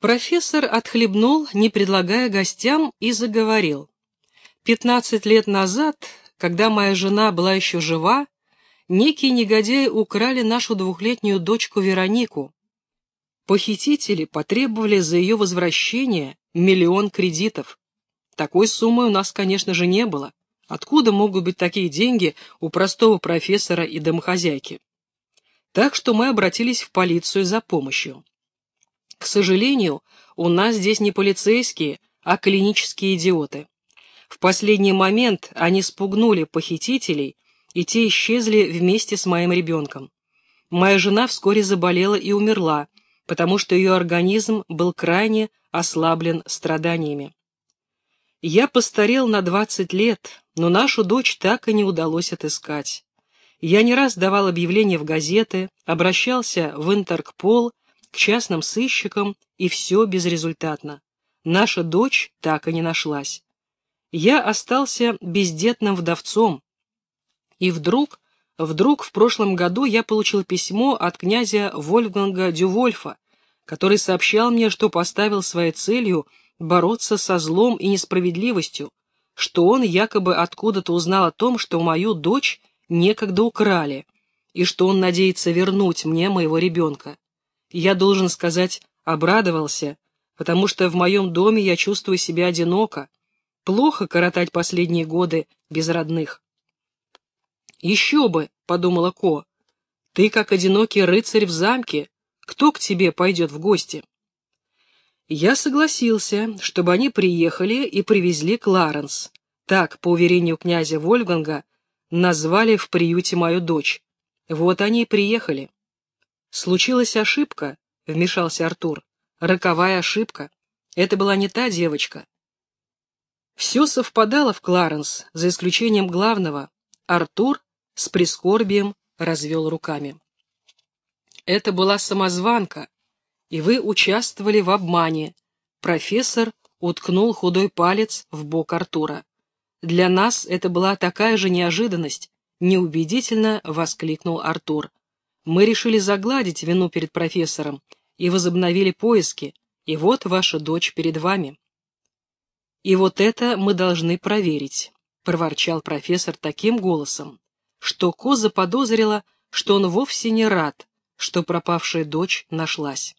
Профессор отхлебнул, не предлагая гостям, и заговорил. «Пятнадцать лет назад, когда моя жена была еще жива, некие негодяи украли нашу двухлетнюю дочку Веронику. Похитители потребовали за ее возвращение миллион кредитов. Такой суммы у нас, конечно же, не было. Откуда могут быть такие деньги у простого профессора и домохозяйки? Так что мы обратились в полицию за помощью. К сожалению, у нас здесь не полицейские, а клинические идиоты. В последний момент они спугнули похитителей, и те исчезли вместе с моим ребенком. Моя жена вскоре заболела и умерла, потому что ее организм был крайне ослаблен страданиями. Я постарел на 20 лет, но нашу дочь так и не удалось отыскать. Я не раз давал объявления в газеты, обращался в Интеркпол, к частным сыщикам, и все безрезультатно. Наша дочь так и не нашлась. Я остался бездетным вдовцом. И вдруг, вдруг в прошлом году я получил письмо от князя Вольфганга Дювольфа, который сообщал мне, что поставил своей целью бороться со злом и несправедливостью, что он якобы откуда-то узнал о том, что мою дочь некогда украли, и что он надеется вернуть мне моего ребенка. Я должен сказать, обрадовался, потому что в моем доме я чувствую себя одиноко, плохо коротать последние годы без родных. «Еще бы», — подумала Ко, — «ты как одинокий рыцарь в замке, кто к тебе пойдет в гости?» Я согласился, чтобы они приехали и привезли Кларенс. Так, по уверению князя Вольфганга, назвали в приюте мою дочь. Вот они и приехали. Случилась ошибка, вмешался Артур. Роковая ошибка. Это была не та девочка. Все совпадало в Кларенс, за исключением главного. Артур с прискорбием развел руками. Это была самозванка, и вы участвовали в обмане. Профессор уткнул худой палец в бок Артура. Для нас это была такая же неожиданность, неубедительно воскликнул Артур. Мы решили загладить вину перед профессором и возобновили поиски, и вот ваша дочь перед вами. И вот это мы должны проверить, проворчал профессор таким голосом, что Ко заподозрила, что он вовсе не рад, что пропавшая дочь нашлась.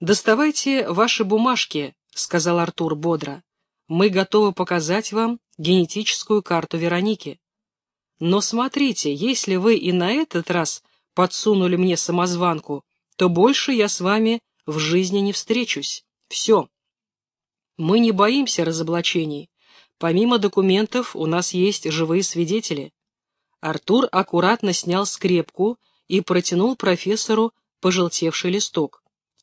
«Доставайте ваши бумажки», — сказал Артур бодро. «Мы готовы показать вам генетическую карту Вероники. Но смотрите, если вы и на этот раз подсунули мне самозванку, то больше я с вами в жизни не встречусь. Все. Мы не боимся разоблачений. Помимо документов у нас есть живые свидетели». Артур аккуратно снял скрепку и протянул профессору пожелтевший листок.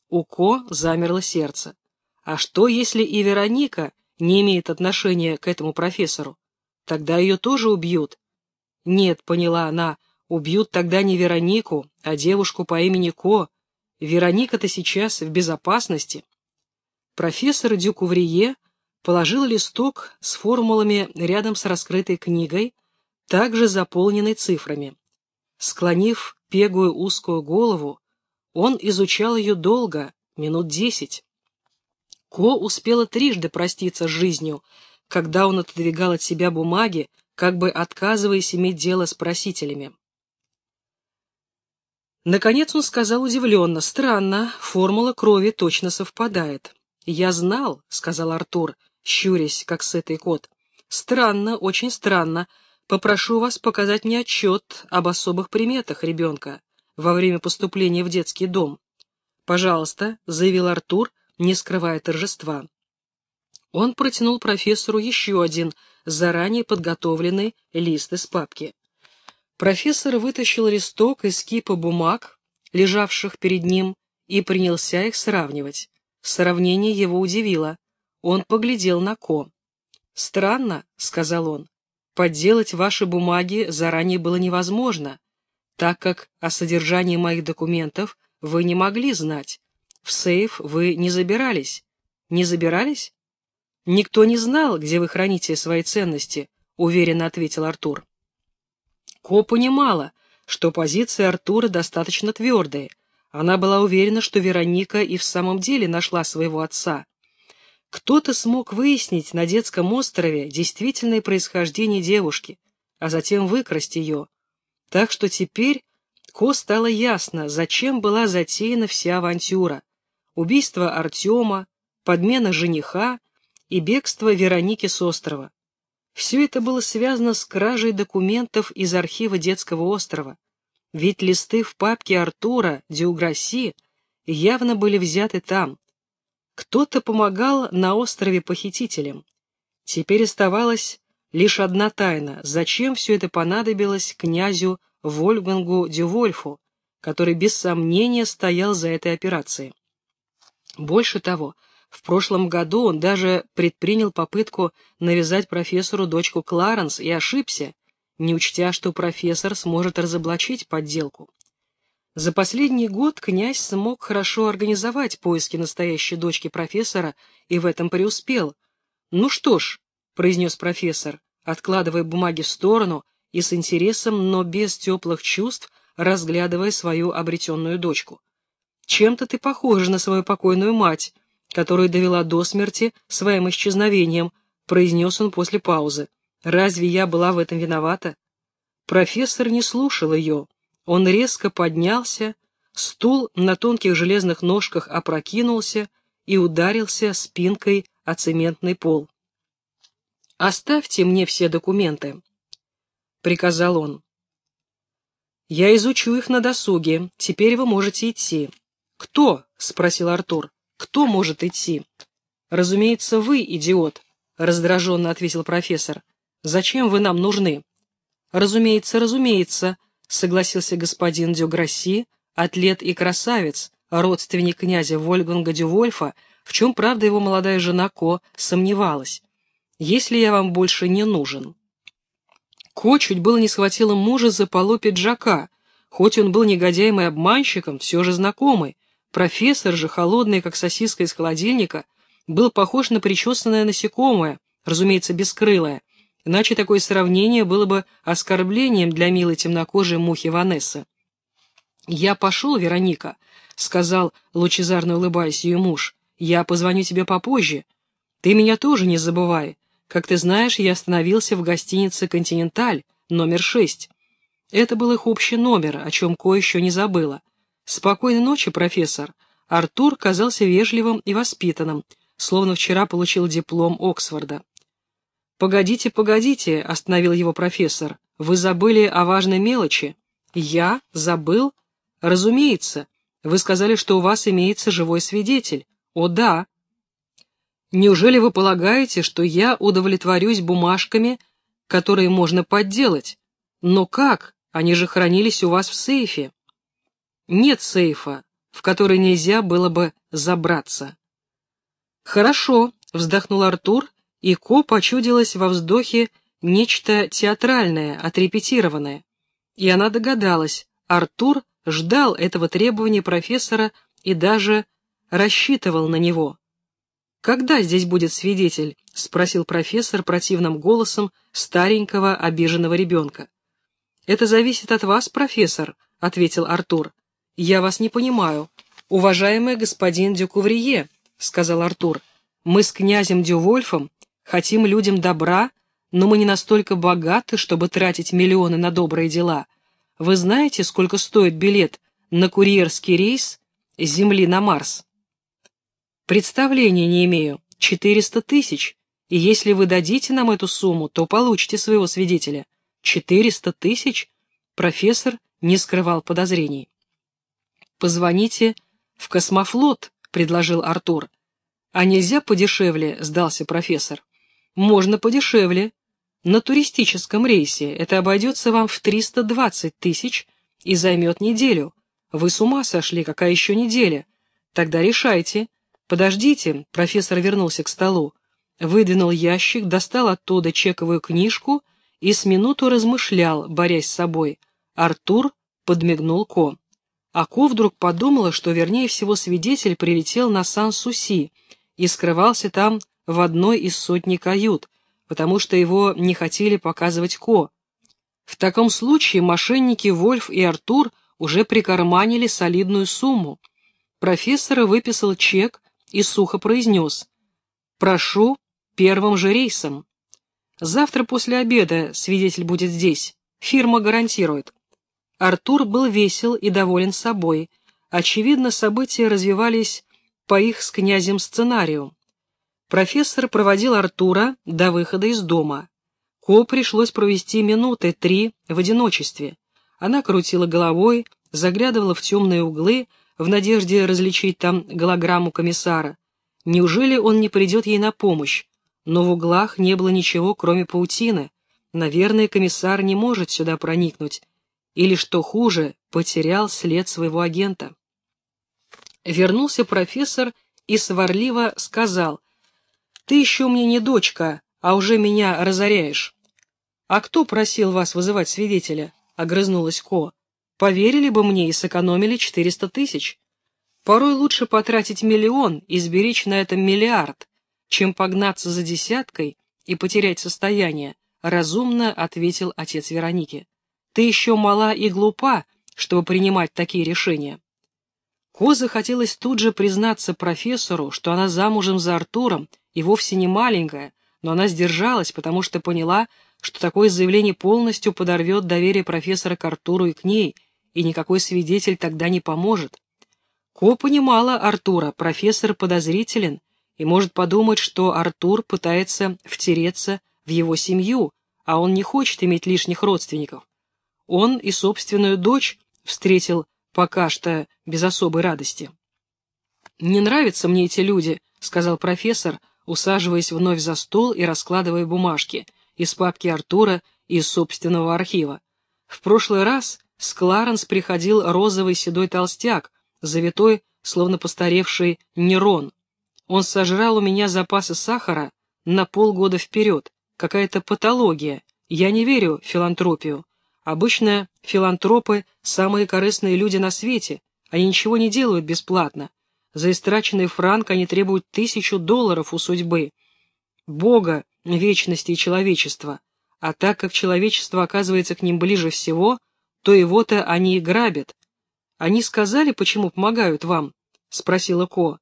У Ко замерло сердце. А что, если и Вероника не имеет отношения к этому профессору? Тогда ее тоже убьют. Нет, поняла она, убьют тогда не Веронику, а девушку по имени Ко. Вероника-то сейчас в безопасности. Профессор Дюкуврие положил листок с формулами рядом с раскрытой книгой, также заполненной цифрами. Склонив пегую узкую голову, он изучал ее долго, минут десять. Ко успела трижды проститься с жизнью, когда он отодвигал от себя бумаги, как бы отказываясь иметь дело с просителями. Наконец он сказал удивленно, «Странно, формула крови точно совпадает». «Я знал», — сказал Артур, щурясь, как сытый кот. «Странно, очень странно. Попрошу вас показать мне отчет об особых приметах ребенка во время поступления в детский дом. «Пожалуйста», — заявил Артур, не скрывая торжества. Он протянул профессору еще один заранее подготовленный лист из папки. Профессор вытащил листок из кипа бумаг, лежавших перед ним, и принялся их сравнивать. Сравнение его удивило. Он поглядел на Ко. «Странно», — сказал он, — «подделать ваши бумаги заранее было невозможно так как о содержании моих документов вы не могли знать. В сейф вы не забирались. Не забирались? Никто не знал, где вы храните свои ценности, уверенно ответил Артур. Ко понимала, что позиция Артура достаточно твердая. Она была уверена, что Вероника и в самом деле нашла своего отца. Кто-то смог выяснить на детском острове действительное происхождение девушки, а затем выкрасть ее. Так что теперь Ко стало ясно, зачем была затеяна вся авантюра. Убийство Артема, подмена жениха и бегство Вероники с острова. Все это было связано с кражей документов из архива детского острова. Ведь листы в папке Артура Дюграси явно были взяты там. Кто-то помогал на острове похитителям. Теперь оставалась лишь одна тайна, зачем все это понадобилось князю Вольгангу Дювольфу, который без сомнения стоял за этой операцией. Больше того, в прошлом году он даже предпринял попытку навязать профессору дочку Кларенс и ошибся, не учтя, что профессор сможет разоблачить подделку. За последний год князь смог хорошо организовать поиски настоящей дочки профессора и в этом преуспел. «Ну что ж», — произнес профессор, откладывая бумаги в сторону и с интересом, но без теплых чувств, разглядывая свою обретенную дочку. «Чем-то ты похожа на свою покойную мать, которую довела до смерти своим исчезновением», — произнес он после паузы. Разве я была в этом виновата? Профессор не слушал ее. Он резко поднялся, стул на тонких железных ножках опрокинулся и ударился спинкой о цементный пол. «Оставьте мне все документы», — приказал он. «Я изучу их на досуге. Теперь вы можете идти». «Кто?» — спросил Артур. «Кто может идти?» «Разумеется, вы, идиот», — раздраженно ответил профессор. Зачем вы нам нужны?» «Разумеется, разумеется», — согласился господин Дюграсси, атлет и красавец, родственник князя Вольганга Дювольфа, в чем, правда, его молодая жена Ко сомневалась. «Если я вам больше не нужен». Ко чуть было не схватила мужа за полу пиджака, хоть он был негодяем и обманщиком, все же знакомый. Профессор же, холодный, как сосиска из холодильника, был похож на причесанное насекомое, разумеется, бескрылое, Иначе такое сравнение было бы оскорблением для милой темнокожей мухи Ванессы. «Я пошел, Вероника», — сказал, лучезарно улыбаясь ее муж. «Я позвоню тебе попозже. Ты меня тоже не забывай. Как ты знаешь, я остановился в гостинице «Континенталь», номер шесть. Это был их общий номер, о чем кое-еще не забыла. Спокойной ночи, профессор. Артур казался вежливым и воспитанным, словно вчера получил диплом Оксфорда. «Погодите, погодите», — остановил его профессор. «Вы забыли о важной мелочи». «Я? Забыл?» «Разумеется. Вы сказали, что у вас имеется живой свидетель». «О, да». «Неужели вы полагаете, что я удовлетворюсь бумажками, которые можно подделать? Но как? Они же хранились у вас в сейфе». «Нет сейфа, в который нельзя было бы забраться». «Хорошо», — вздохнул Артур и Ко почудилось во вздохе нечто театральное, отрепетированное. И она догадалась, Артур ждал этого требования профессора и даже рассчитывал на него. «Когда здесь будет свидетель?» — спросил профессор противным голосом старенького обиженного ребенка. «Это зависит от вас, профессор», — ответил Артур. «Я вас не понимаю. Уважаемый господин Дюкуврие», — сказал Артур, — «мы с князем Дювольфом Хотим людям добра, но мы не настолько богаты, чтобы тратить миллионы на добрые дела. Вы знаете, сколько стоит билет на курьерский рейс с Земли на Марс? Представления не имею. 400 тысяч. И если вы дадите нам эту сумму, то получите своего свидетеля. 400 тысяч? Профессор не скрывал подозрений. «Позвоните в космофлот», — предложил Артур. «А нельзя подешевле?» — сдался профессор. Можно подешевле. На туристическом рейсе это обойдется вам в 320 тысяч и займет неделю. Вы с ума сошли, какая еще неделя? Тогда решайте. Подождите, профессор вернулся к столу. Выдвинул ящик, достал оттуда чековую книжку и с минуту размышлял, борясь с собой. Артур подмигнул Ко. А Ко вдруг подумала, что вернее всего свидетель прилетел на Сан-Суси и скрывался там в одной из сотни кают, потому что его не хотели показывать Ко. В таком случае мошенники Вольф и Артур уже прикарманили солидную сумму. Профессор выписал чек и сухо произнес «Прошу первым же рейсом». Завтра после обеда свидетель будет здесь. Фирма гарантирует. Артур был весел и доволен собой. Очевидно, события развивались по их с князем сценарию. Профессор проводил Артура до выхода из дома. Ко пришлось провести минуты три в одиночестве. Она крутила головой, заглядывала в темные углы, в надежде различить там голограмму комиссара. Неужели он не придет ей на помощь? Но в углах не было ничего, кроме паутины. Наверное, комиссар не может сюда проникнуть. Или, что хуже, потерял след своего агента. Вернулся профессор и сварливо сказал, «Ты еще мне не дочка, а уже меня разоряешь». «А кто просил вас вызывать свидетеля?» — огрызнулась Ко. «Поверили бы мне и сэкономили четыреста тысяч. Порой лучше потратить миллион и сберечь на этом миллиард, чем погнаться за десяткой и потерять состояние», — разумно ответил отец Вероники. «Ты еще мала и глупа, чтобы принимать такие решения». Коза хотелось тут же признаться профессору, что она замужем за Артуром и вовсе не маленькая, но она сдержалась, потому что поняла, что такое заявление полностью подорвет доверие профессора к Артуру и к ней, и никакой свидетель тогда не поможет. Ко понимала Артура, профессор подозрителен, и может подумать, что Артур пытается втереться в его семью, а он не хочет иметь лишних родственников. Он и собственную дочь встретил пока что без особой радости. «Не нравятся мне эти люди», — сказал профессор, усаживаясь вновь за стол и раскладывая бумажки из папки Артура и из собственного архива. В прошлый раз с Кларенс приходил розовый седой толстяк, завитой, словно постаревший Нерон. Он сожрал у меня запасы сахара на полгода вперед. Какая-то патология. Я не верю в филантропию. Обычно филантропы – самые корыстные люди на свете, они ничего не делают бесплатно. За истраченный франк они требуют тысячу долларов у судьбы, Бога, вечности и человечества. А так как человечество оказывается к ним ближе всего, то его-то они и грабят. Они сказали, почему помогают вам? — спросила Ко.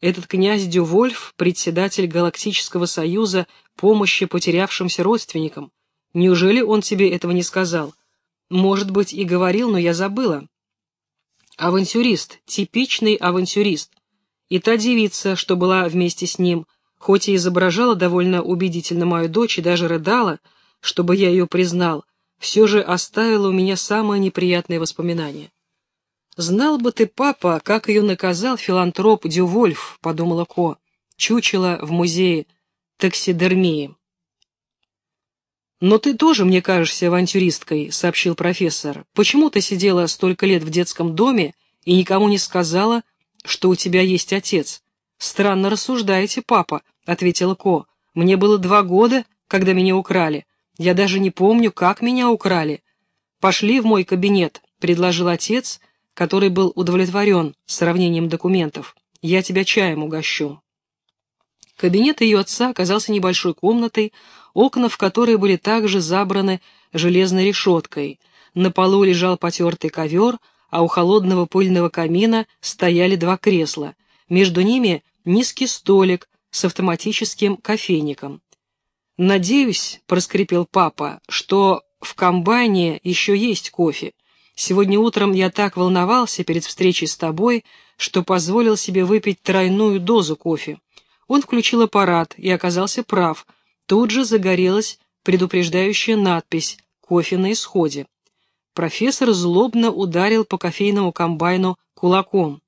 Этот князь Дювольф, председатель Галактического союза помощи потерявшимся родственникам. Неужели он тебе этого не сказал? — может быть, и говорил, но я забыла. Авантюрист, типичный авантюрист. И та девица, что была вместе с ним, хоть и изображала довольно убедительно мою дочь и даже рыдала, чтобы я ее признал, все же оставила у меня самое неприятное воспоминание. «Знал бы ты, папа, как ее наказал филантроп Дювольф», — подумала Ко, чучело в музее таксидермии. «Но ты тоже, мне кажешься, авантюристкой», — сообщил профессор. «Почему ты сидела столько лет в детском доме и никому не сказала, что у тебя есть отец?» «Странно рассуждаете, папа», — ответила Ко. «Мне было два года, когда меня украли. Я даже не помню, как меня украли. Пошли в мой кабинет», — предложил отец, который был удовлетворен сравнением документов. «Я тебя чаем угощу». Кабинет ее отца оказался небольшой комнатой, окна в которой были также забраны железной решеткой. На полу лежал потертый ковер, а у холодного пыльного камина стояли два кресла. Между ними низкий столик с автоматическим кофейником. «Надеюсь», — проскрипел папа, — «что в комбайне еще есть кофе. Сегодня утром я так волновался перед встречей с тобой, что позволил себе выпить тройную дозу кофе. Он включил аппарат и оказался прав. Тут же загорелась предупреждающая надпись «Кофе на исходе». Профессор злобно ударил по кофейному комбайну кулаком.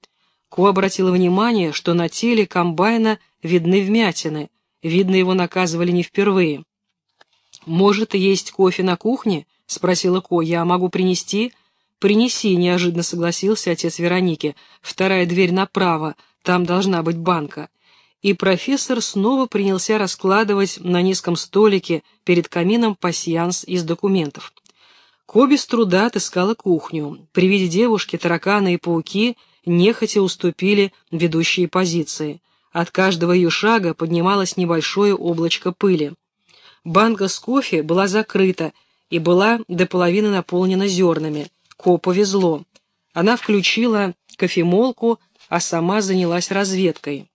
Ко обратила внимание, что на теле комбайна видны вмятины. Видно, его наказывали не впервые. «Может, есть кофе на кухне?» — спросила Ко. «Я могу принести?» «Принеси», — неожиданно согласился отец Вероники. «Вторая дверь направо, там должна быть банка» и профессор снова принялся раскладывать на низком столике перед камином пасьянс из документов. Коби с труда отыскала кухню. При виде девушки тараканы и пауки нехотя уступили ведущие позиции. От каждого ее шага поднималось небольшое облачко пыли. Банка с кофе была закрыта и была до половины наполнена зернами. Ко повезло. Она включила кофемолку, а сама занялась разведкой.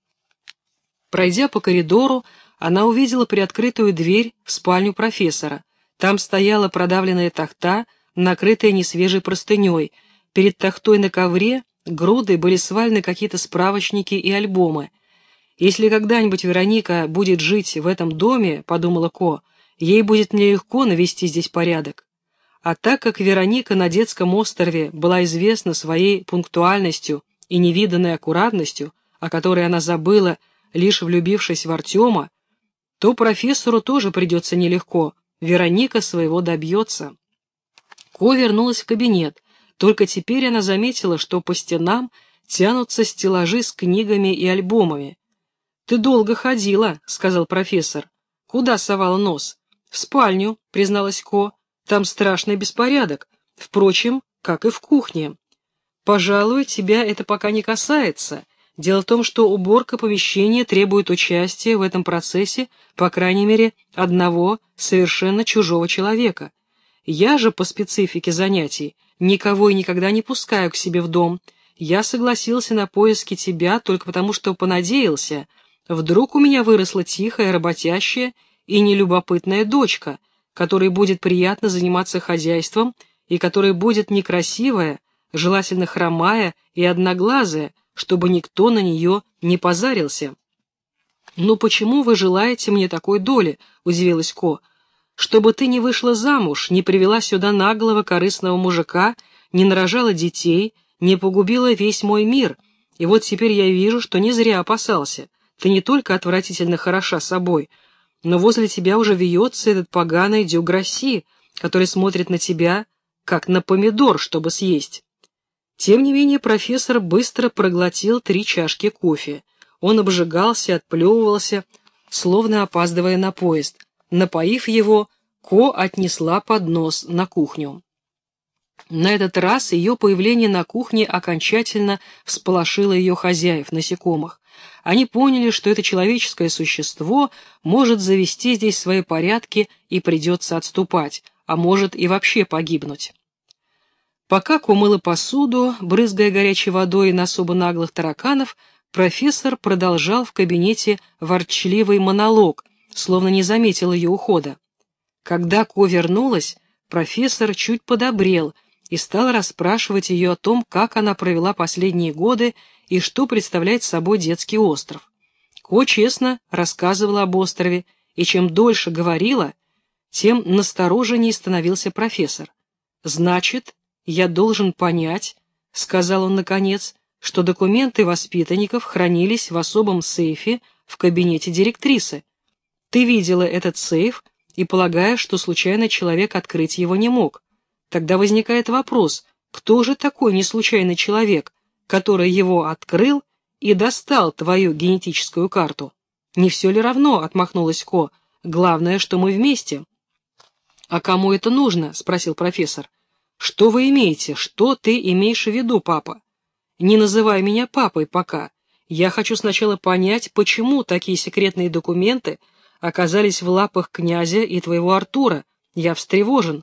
Пройдя по коридору, она увидела приоткрытую дверь в спальню профессора. Там стояла продавленная тахта, накрытая несвежей простыней. Перед тахтой на ковре грудой были свалены какие-то справочники и альбомы. «Если когда-нибудь Вероника будет жить в этом доме, — подумала Ко, — ей будет нелегко навести здесь порядок. А так как Вероника на детском острове была известна своей пунктуальностью и невиданной аккуратностью, о которой она забыла, лишь влюбившись в Артема, то профессору тоже придется нелегко, Вероника своего добьется. Ко вернулась в кабинет, только теперь она заметила, что по стенам тянутся стеллажи с книгами и альбомами. «Ты долго ходила», — сказал профессор. «Куда совала нос?» «В спальню», — призналась Ко. «Там страшный беспорядок. Впрочем, как и в кухне». «Пожалуй, тебя это пока не касается. Дело в том, что уборка помещения требует участия в этом процессе, по крайней мере, одного совершенно чужого человека. Я же по специфике занятий никого и никогда не пускаю к себе в дом. Я согласился на поиски тебя только потому, что понадеялся. Вдруг у меня выросла тихая, работящая и нелюбопытная дочка, которой будет приятно заниматься хозяйством и которая будет некрасивая, желательно хромая и одноглазая, чтобы никто на нее не позарился. «Ну почему вы желаете мне такой доли?» — удивилась Ко. «Чтобы ты не вышла замуж, не привела сюда наглого корыстного мужика, не нарожала детей, не погубила весь мой мир. И вот теперь я вижу, что не зря опасался. Ты не только отвратительно хороша собой, но возле тебя уже вьется этот поганый дюграси, который смотрит на тебя, как на помидор, чтобы съесть». Тем не менее профессор быстро проглотил три чашки кофе. Он обжигался, отплевывался, словно опаздывая на поезд. Напоив его, Ко отнесла поднос на кухню. На этот раз ее появление на кухне окончательно всполошило ее хозяев, насекомых. Они поняли, что это человеческое существо может завести здесь свои порядки и придется отступать, а может и вообще погибнуть. Пока кумыла посуду, брызгая горячей водой на особо наглых тараканов, профессор продолжал в кабинете ворчливый монолог, словно не заметил ее ухода. Когда Ко вернулась, профессор чуть подобрел и стал расспрашивать ее о том, как она провела последние годы и что представляет собой детский остров. Ко честно рассказывала об острове, и чем дольше говорила, тем настороженнее становился профессор. «Значит, «Я должен понять», — сказал он наконец, что документы воспитанников хранились в особом сейфе в кабинете директрисы. Ты видела этот сейф и полагаешь, что случайно человек открыть его не мог. Тогда возникает вопрос, кто же такой неслучайный человек, который его открыл и достал твою генетическую карту? Не все ли равно, отмахнулась Ко, главное, что мы вместе. А кому это нужно? спросил профессор. «Что вы имеете? Что ты имеешь в виду, папа? Не называй меня папой пока. Я хочу сначала понять, почему такие секретные документы оказались в лапах князя и твоего Артура. Я встревожен.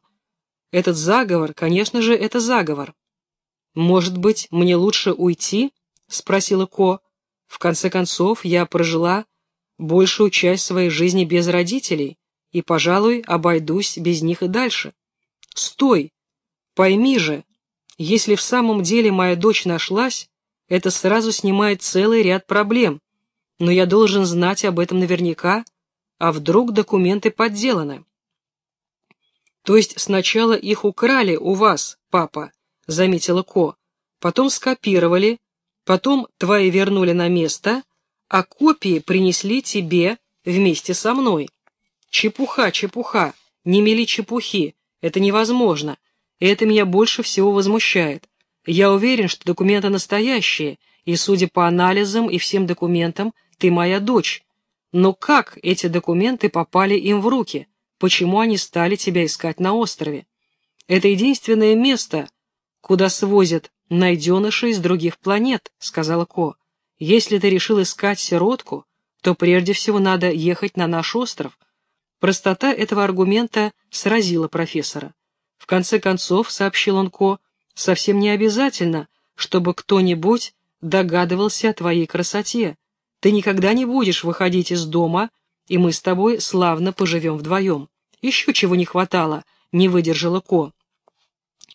Этот заговор, конечно же, это заговор. Может быть, мне лучше уйти? Спросила Ко. В конце концов, я прожила большую часть своей жизни без родителей и, пожалуй, обойдусь без них и дальше. Стой! Пойми же, если в самом деле моя дочь нашлась, это сразу снимает целый ряд проблем, но я должен знать об этом наверняка, а вдруг документы подделаны. То есть сначала их украли у вас, папа, заметила Ко, потом скопировали, потом твои вернули на место, а копии принесли тебе вместе со мной. Чепуха, чепуха, не мели чепухи, это невозможно. Это меня больше всего возмущает. Я уверен, что документы настоящие, и, судя по анализам и всем документам, ты моя дочь. Но как эти документы попали им в руки? Почему они стали тебя искать на острове? Это единственное место, куда свозят найденыши из других планет, сказала Ко. Если ты решил искать сиротку, то прежде всего надо ехать на наш остров. Простота этого аргумента сразила профессора. В конце концов, сообщил он Ко, совсем не обязательно, чтобы кто-нибудь догадывался о твоей красоте. Ты никогда не будешь выходить из дома, и мы с тобой славно поживем вдвоем. Еще чего не хватало, не выдержала Ко.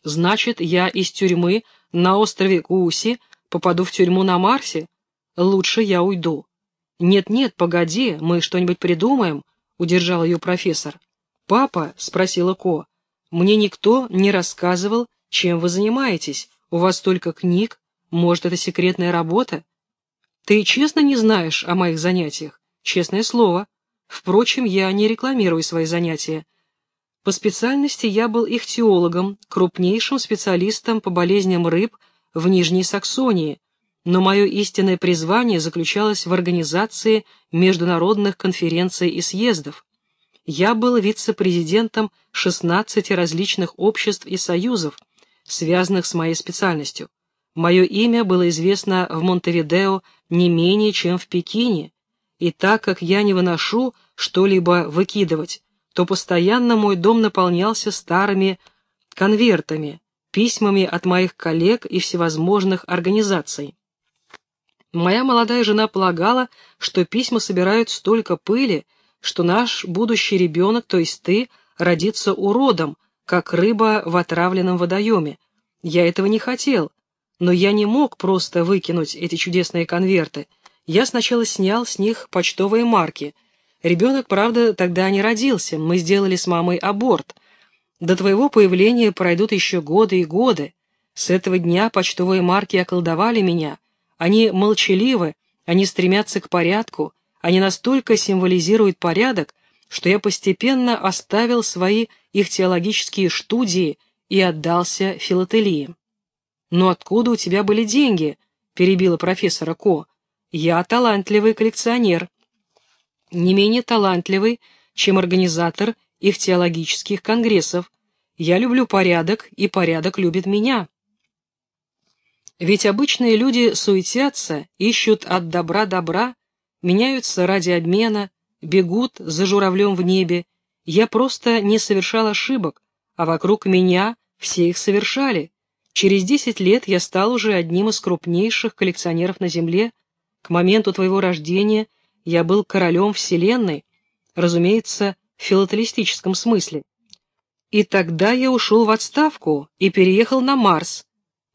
Значит, я из тюрьмы на острове Кууси попаду в тюрьму на Марсе? Лучше я уйду. Нет-нет, погоди, мы что-нибудь придумаем, удержал ее профессор. Папа, спросила Ко, мне никто не рассказывал, чем вы занимаетесь. У вас столько книг, может, это секретная работа? Ты честно не знаешь о моих занятиях? Честное слово. Впрочем, я не рекламирую свои занятия. По специальности я был ихтиологом, крупнейшим специалистом по болезням рыб в Нижней Саксонии, но мое истинное призвание заключалось в организации международных конференций и съездов. Я был вице-президентом 16 различных обществ и союзов, связанных с моей специальностью. Мое имя было известно в Монтевидео не менее, чем в Пекине, и так как я не выношу что-либо выкидывать, то постоянно мой дом наполнялся старыми конвертами, письмами от моих коллег и всевозможных организаций. Моя молодая жена полагала, что письма собирают столько пыли, что наш будущий ребенок, то есть ты, родится уродом, как рыба в отравленном водоеме. Я этого не хотел, но я не мог просто выкинуть эти чудесные конверты. Я сначала снял с них почтовые марки. Ребенок, правда, тогда не родился, мы сделали с мамой аборт. До твоего появления пройдут еще годы и годы. С этого дня почтовые марки околдовали меня. Они молчаливы, они стремятся к порядку, они настолько символизируют порядок, что я постепенно оставил свои их теологические студии и отдался филателии. «Но откуда у тебя были деньги?» — перебила профессора Ко. «Я талантливый коллекционер. Не менее талантливый, чем организатор их теологических конгрессов. Я люблю порядок, и порядок любит меня». Ведь обычные люди суетятся, ищут от добра добра, меняются ради обмена, бегут за журавлем в небе. Я просто не совершал ошибок, а вокруг меня все их совершали. Через десять лет я стал уже одним из крупнейших коллекционеров на Земле. К моменту твоего рождения я был королем Вселенной, разумеется, в филателистическом смысле. И тогда я ушел в отставку и переехал на Марс.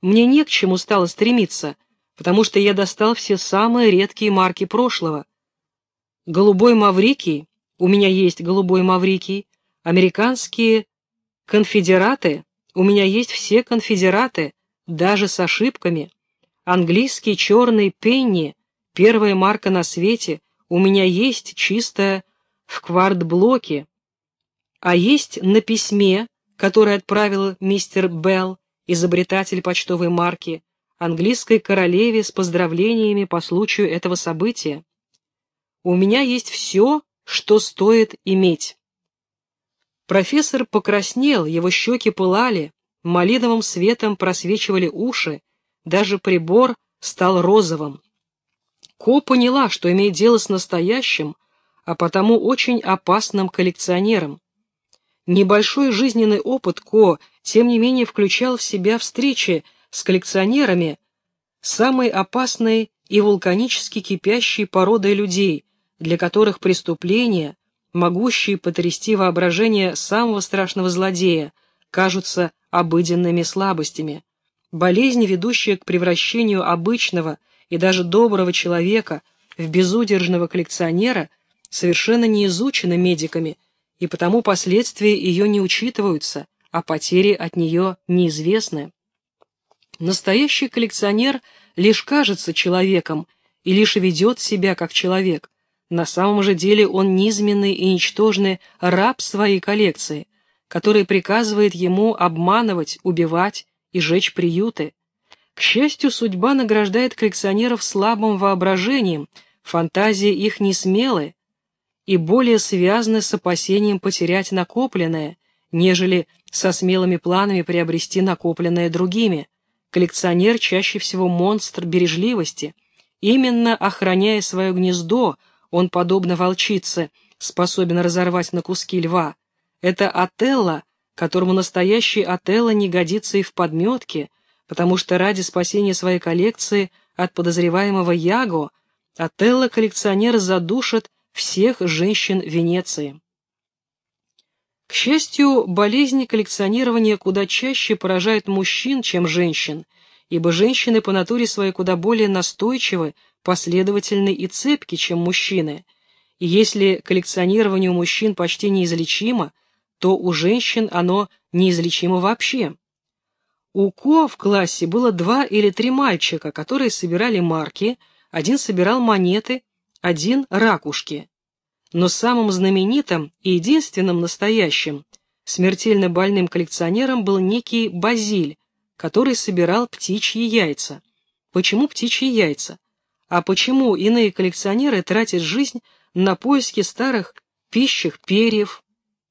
Мне не к чему стало стремиться, потому что я достал все самые редкие марки прошлого. Голубой Маврикий, у меня есть голубой Маврикий, американские конфедераты, у меня есть все конфедераты, даже с ошибками. Английский черный пенни, первая марка на свете, у меня есть чистая в кварт-блоке. А есть на письме, которое отправил мистер Белл, изобретатель почтовой марки, английской королеве с поздравлениями по случаю этого события. У меня есть все, что стоит иметь. Профессор покраснел, его щеки пылали, малиновым светом просвечивали уши, даже прибор стал розовым. Ко поняла, что имеет дело с настоящим, а потому очень опасным коллекционером. Небольшой жизненный опыт Ко, тем не менее, включал в себя встречи с коллекционерами самой опасной и вулканически кипящей породой людей, для которых преступления могущие потрясти воображение самого страшного злодея, кажутся обыденными слабостями. Болезнь, ведущая к превращению обычного и даже доброго человека в безудержного коллекционера, совершенно не изучена медиками, и потому последствия ее не учитываются, а потери от нее неизвестны. Настоящий коллекционер лишь кажется человеком и лишь ведет себя как человек, на самом же деле он низменный и ничтожный раб своей коллекции, который приказывает ему обманывать, убивать и жечь приюты. К счастью, судьба награждает коллекционеров слабым воображением, фантазии их не смелы и более связаны с опасением потерять накопленное, нежели со смелыми планами приобрести накопленное другими. Коллекционер чаще всего монстр бережливости. Именно охраняя свое гнездо, он, подобно волчице, способен разорвать на куски льва. Это Отелло, которому настоящий Отелло не годится и в подметке, потому что ради спасения своей коллекции от подозреваемого Яго Отелло коллекционер задушит всех женщин Венеции. К счастью, болезни коллекционирования куда чаще поражают мужчин, чем женщин, ибо женщины по натуре своей куда более настойчивы, последовательны и цепки, чем мужчины. И если коллекционирование у мужчин почти неизлечимо, то у женщин оно неизлечимо вообще. У Ко в классе было два или три мальчика, которые собирали марки, один собирал монеты, один — ракушки. Но самым знаменитым и единственным настоящим смертельно больным коллекционером был некий Базиль, который собирал птичьи яйца. Почему птичьи яйца? А почему иные коллекционеры тратят жизнь на поиски старых пищих перьев,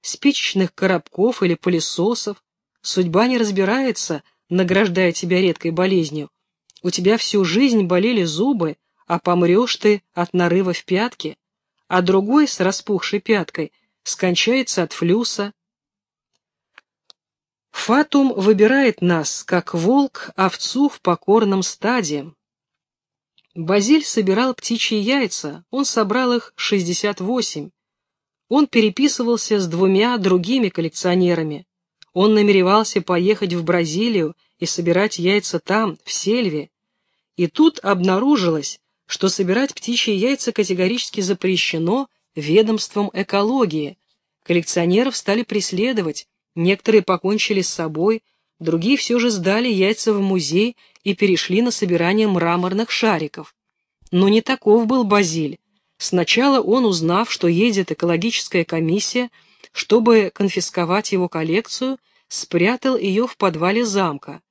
спичечных коробков или пылесосов? Судьба не разбирается, награждая тебя редкой болезнью. У тебя всю жизнь болели зубы, а помрешь ты от нарыва в пятке, а другой с распухшей пяткой скончается от флюса. Фатум выбирает нас, как волк, овцу в покорном стаде. Базиль собирал птичьи яйца, он собрал их 68. Он переписывался с двумя другими коллекционерами. Он намеревался поехать в Бразилию и собирать яйца там, в Сельве. И тут обнаружилось, что собирать птичьи яйца категорически запрещено ведомством экологии. Коллекционеров стали преследовать, некоторые покончили с собой, другие все же сдали яйца в музей и перешли на собирание мраморных шариков. Но не таков был Базиль. Сначала он, узнав, что едет экологическая комиссия, чтобы конфисковать его коллекцию, спрятал ее в подвале замка.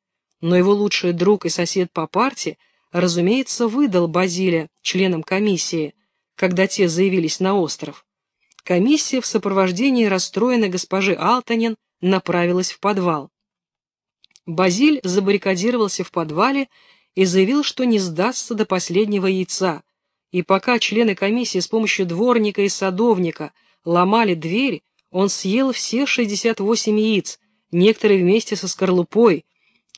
Но его лучший друг и сосед по парте разумеется, выдал Базиля членам комиссии, когда те заявились на остров. Комиссия в сопровождении расстроенной госпожи Алтанин направилась в подвал. Базиль забаррикадировался в подвале и заявил, что не сдастся до последнего яйца, и пока члены комиссии с помощью дворника и садовника ломали дверь, он съел все 68 яиц, некоторые вместе со скорлупой,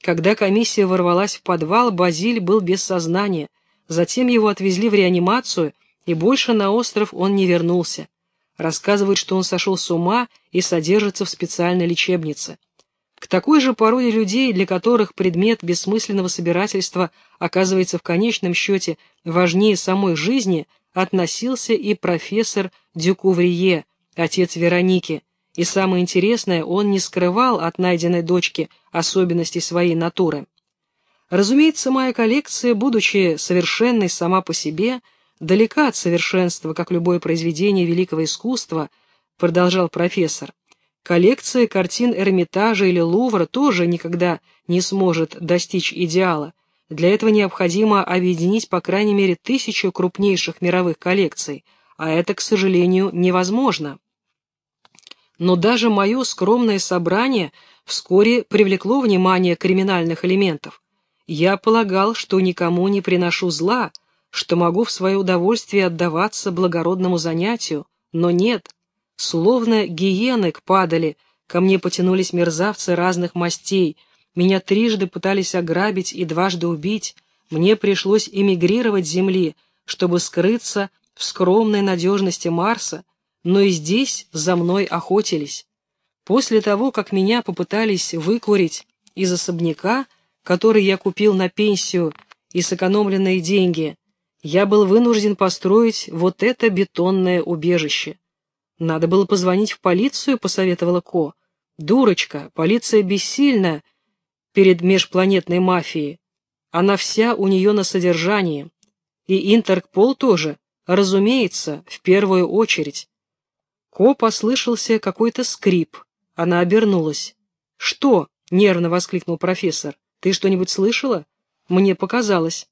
когда комиссия ворвалась в подвал, Базиль был без сознания. Затем его отвезли в реанимацию, и больше на остров он не вернулся. Рассказывают, что он сошел с ума и содержится в специальной лечебнице. К такой же породе людей, для которых предмет бессмысленного собирательства оказывается в конечном счете важнее самой жизни, относился и профессор Дюкуврие, отец Вероники, и самое интересное, он не скрывал от найденной дочки особенностей своей натуры. Разумеется, моя коллекция, будучи совершенной сама по себе, далека от совершенства, как любое произведение великого искусства, продолжал профессор. Коллекция картин Эрмитажа или Лувра тоже никогда не сможет достичь идеала. Для этого необходимо объединить по крайней мере тысячу крупнейших мировых коллекций, а это, к сожалению, невозможно но даже мое скромное собрание вскоре привлекло внимание криминальных элементов. Я полагал, что никому не приношу зла, что могу в свое удовольствие отдаваться благородному занятию, но нет. Словно гиены к падали, ко мне потянулись мерзавцы разных мастей, меня трижды пытались ограбить и дважды убить, мне пришлось эмигрировать с земли, чтобы скрыться в скромной надежности Марса, но и здесь за мной охотились. После того, как меня попытались выкурить из особняка, который я купил на пенсию и сэкономленные деньги, я был вынужден построить вот это бетонное убежище. Надо было позвонить в полицию, посоветовала Ко. Дурочка, полиция бессильна перед межпланетной мафией. Она вся у нее на содержании. И Интерпол тоже, разумеется, в первую очередь. Ко послышался какой-то скрип. Она обернулась. «Что?» — нервно воскликнул профессор. «Ты что-нибудь слышала?» «Мне показалось».